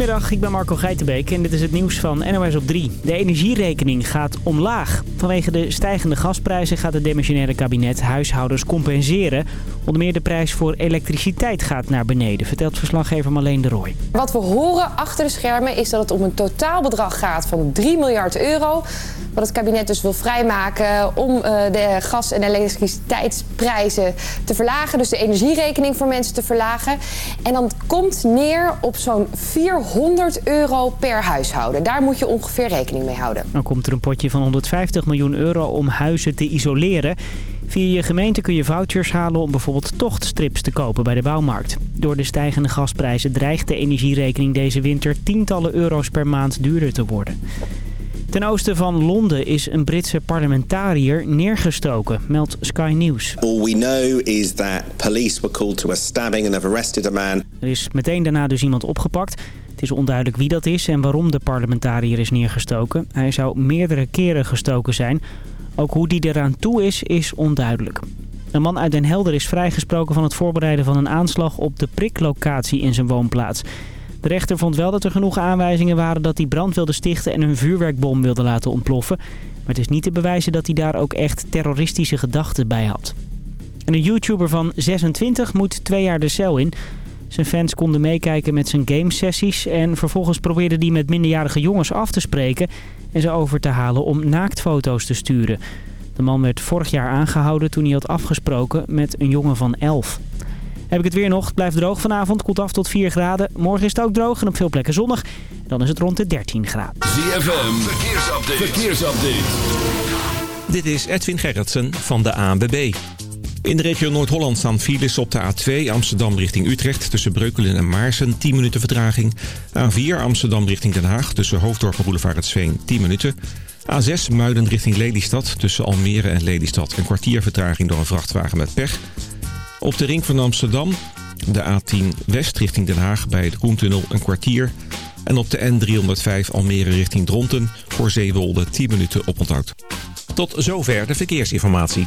Goedemiddag, ik ben Marco Geitenbeek en dit is het nieuws van NOS op 3. De energierekening gaat omlaag. Vanwege de stijgende gasprijzen gaat het demissionaire kabinet huishoudens compenseren. Onder meer de prijs voor elektriciteit gaat naar beneden, vertelt verslaggever Marleen de Rooij. Wat we horen achter de schermen is dat het om een totaalbedrag gaat van 3 miljard euro. Wat het kabinet dus wil vrijmaken om eh, de gas- en elektriciteitsprijzen te verlagen. Dus de energierekening voor mensen te verlagen. En dan komt neer op zo'n 400 euro per huishouden. Daar moet je ongeveer rekening mee houden. Dan komt er een potje van 150 miljoen euro om huizen te isoleren. Via je gemeente kun je vouchers halen om bijvoorbeeld tochtstrips te kopen bij de bouwmarkt. Door de stijgende gasprijzen dreigt de energierekening deze winter tientallen euro's per maand duurder te worden. Ten oosten van Londen is een Britse parlementariër neergestoken, meldt Sky News. All we know is that police were called to a stabbing and have arrested a man. Er is meteen daarna dus iemand opgepakt. Het is onduidelijk wie dat is en waarom de parlementariër is neergestoken. Hij zou meerdere keren gestoken zijn. Ook hoe die eraan toe is, is onduidelijk. Een man uit Den Helder is vrijgesproken van het voorbereiden van een aanslag op de priklocatie in zijn woonplaats. De rechter vond wel dat er genoeg aanwijzingen waren dat hij brand wilde stichten en een vuurwerkbom wilde laten ontploffen. Maar het is niet te bewijzen dat hij daar ook echt terroristische gedachten bij had. En een YouTuber van 26 moet twee jaar de cel in. Zijn fans konden meekijken met zijn gamesessies en vervolgens probeerde hij met minderjarige jongens af te spreken en ze over te halen om naaktfoto's te sturen. De man werd vorig jaar aangehouden toen hij had afgesproken met een jongen van 11. Heb ik het weer nog. Het blijft droog vanavond. Koelt af tot 4 graden. Morgen is het ook droog en op veel plekken zonnig. Dan is het rond de 13 graden. ZFM, verkeersupdate. verkeersupdate. Dit is Edwin Gerritsen van de ANWB. In de regio Noord-Holland staan files op de A2 Amsterdam richting Utrecht... tussen Breukelen en Maarsen, 10 minuten vertraging. A4 Amsterdam richting Den Haag tussen Hoofddorp en Boulevard het Sveen, 10 minuten. A6 Muiden richting Lelystad tussen Almere en Lelystad... een kwartier vertraging door een vrachtwagen met pech. Op de ring van Amsterdam, de A10 West richting Den Haag bij de Koentunnel een kwartier. En op de N305 Almere richting Dronten voor Zeewolde 10 minuten oponthoud. Tot zover de verkeersinformatie.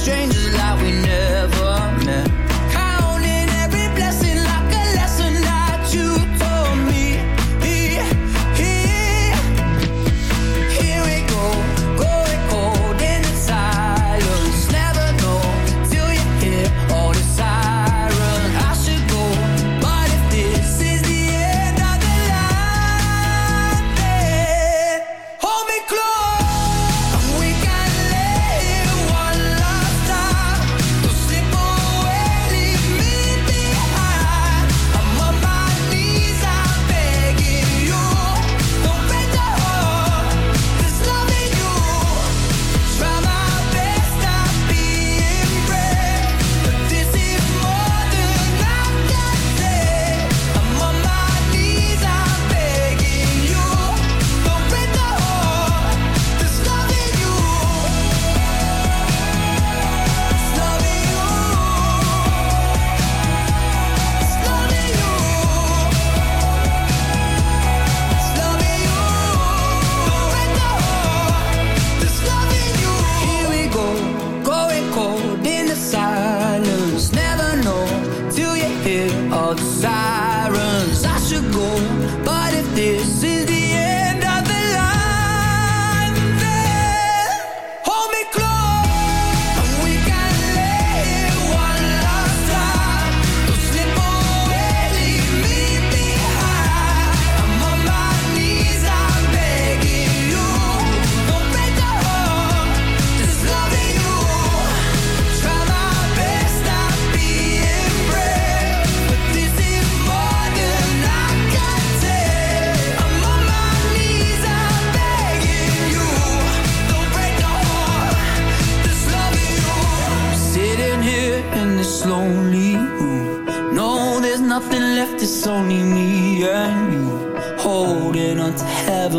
strangers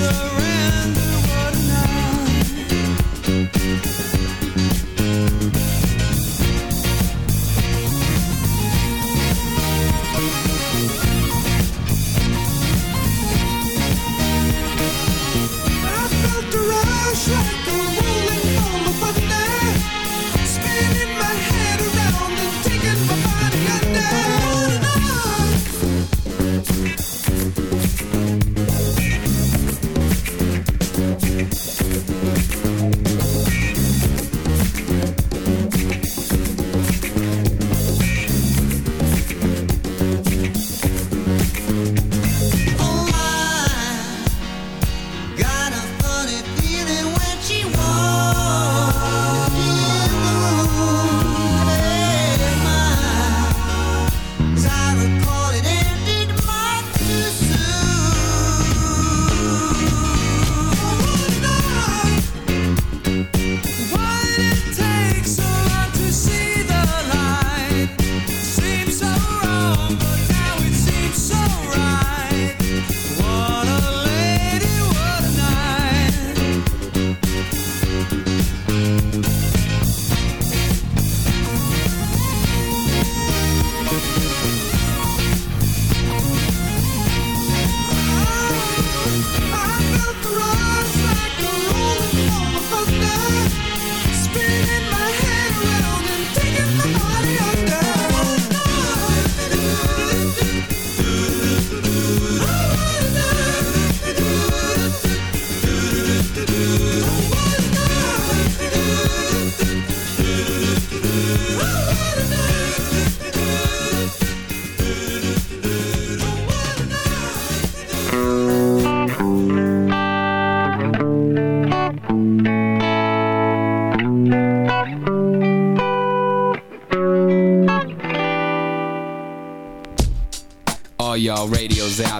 surround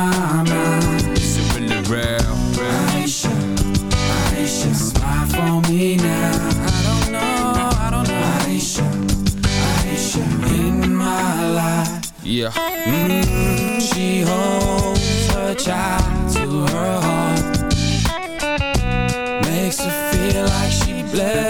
Is it really real? Aisha, Aisha, smile for me now. I don't know, I don't know. Aisha, Aisha, in my life. Yeah. Mm, she holds her child to her heart. Makes her feel like she blessed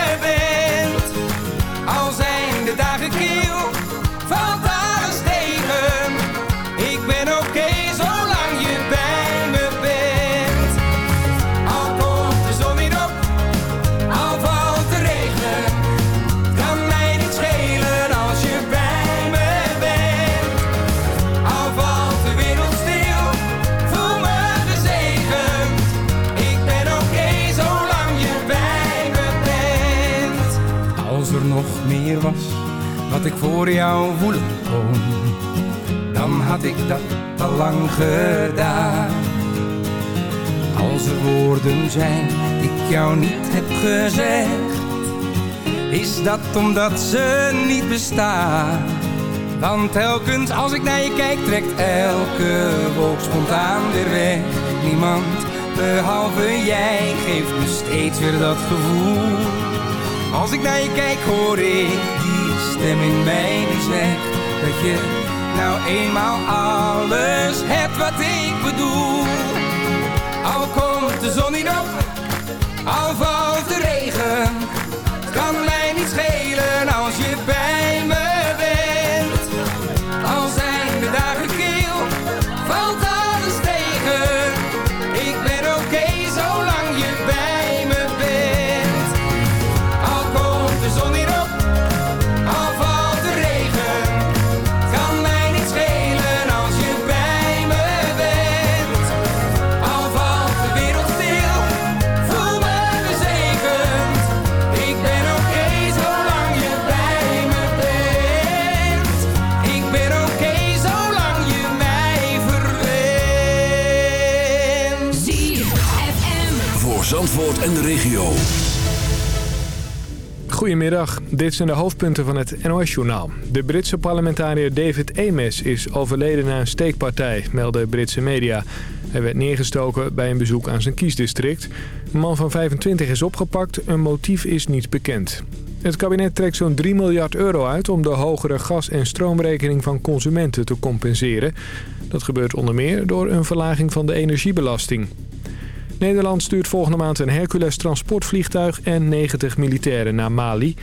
er nog meer was wat ik voor jou voelen kon, dan had ik dat al lang gedaan. Als er woorden zijn die ik jou niet heb gezegd, is dat omdat ze niet bestaan. Want telkens als ik naar je kijk, trekt elke wolk spontaan weer weg. Niemand behalve jij geeft me steeds weer dat gevoel. Als ik naar je kijk, hoor ik die stem in mij die zegt dat je nou eenmaal alles hebt wat ik bedoel. Al komt de zon niet op, al valt de regen. Kan regio. Goedemiddag, dit zijn de hoofdpunten van het NOS-journaal. De Britse parlementariër David Ames is overleden na een steekpartij, melden Britse media. Hij werd neergestoken bij een bezoek aan zijn kiesdistrict. Een man van 25 is opgepakt, een motief is niet bekend. Het kabinet trekt zo'n 3 miljard euro uit om de hogere gas- en stroomrekening van consumenten te compenseren. Dat gebeurt onder meer door een verlaging van de energiebelasting. Nederland stuurt volgende maand een Hercules transportvliegtuig en 90 militairen naar Mali.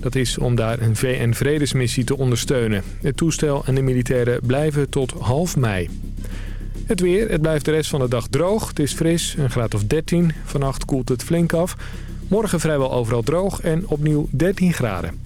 Dat is om daar een VN-vredesmissie te ondersteunen. Het toestel en de militairen blijven tot half mei. Het weer, het blijft de rest van de dag droog. Het is fris, een graad of 13. Vannacht koelt het flink af. Morgen vrijwel overal droog en opnieuw 13 graden.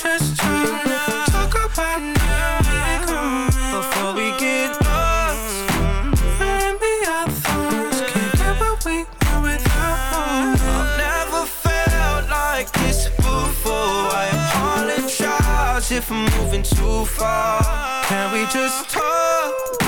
Just trying to talk about now Before we get lost. And be our thoughts. Can't get what we want without I've never felt like this before. I apologize if I'm moving too far. Can we just talk?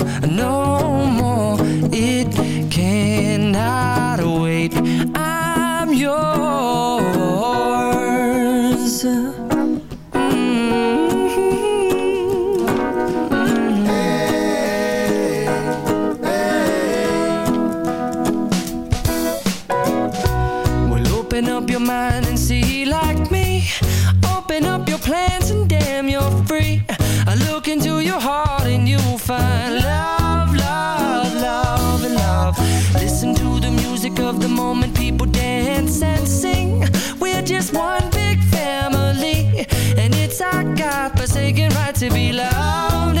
to be loved,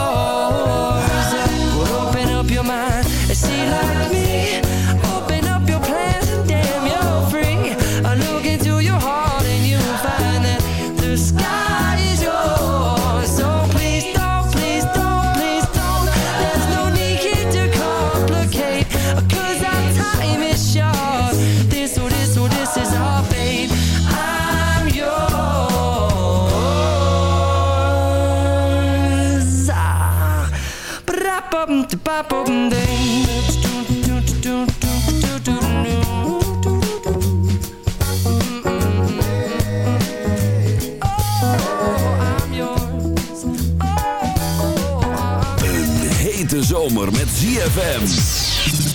Hete zomer met ZFM.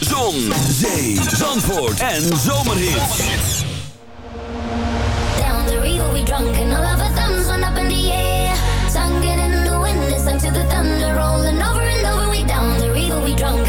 Zon, zee, zandvoort en zomerhits. Down the river we drunk and all of our thumbs went up in the air. Singing in the wind, listen to the thunder rolling over and over. We down the river we drunk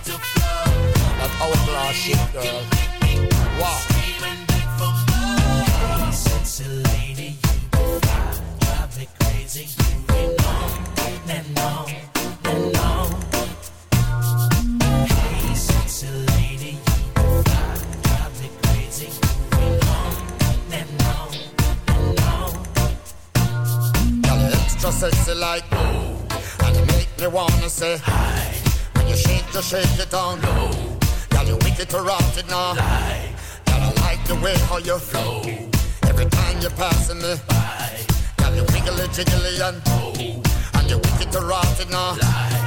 and on. Girl. Hey, sexy like and you make me wanna say hi. When you shake, you shake it down low. You wicked to rot it now. Lie. I like the way how you flow. Every time you're passing me by. Girl, you wiggly jiggly and oh, and you wicked to rot it now. Girl,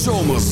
zomer.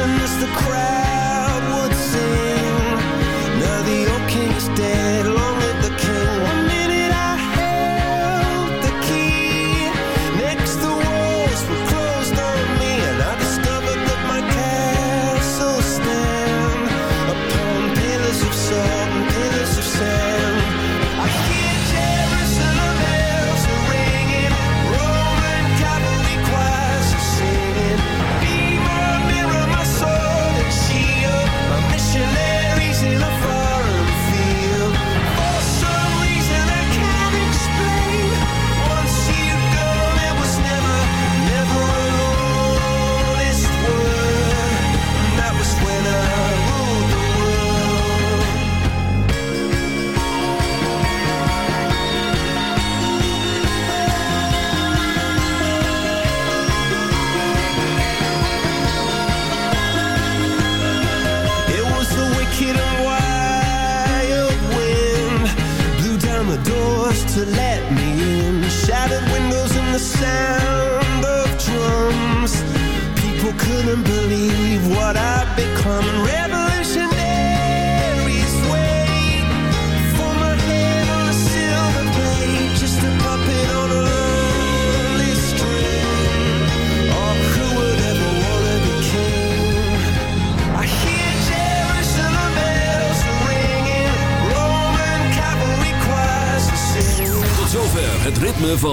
And it's the crowd.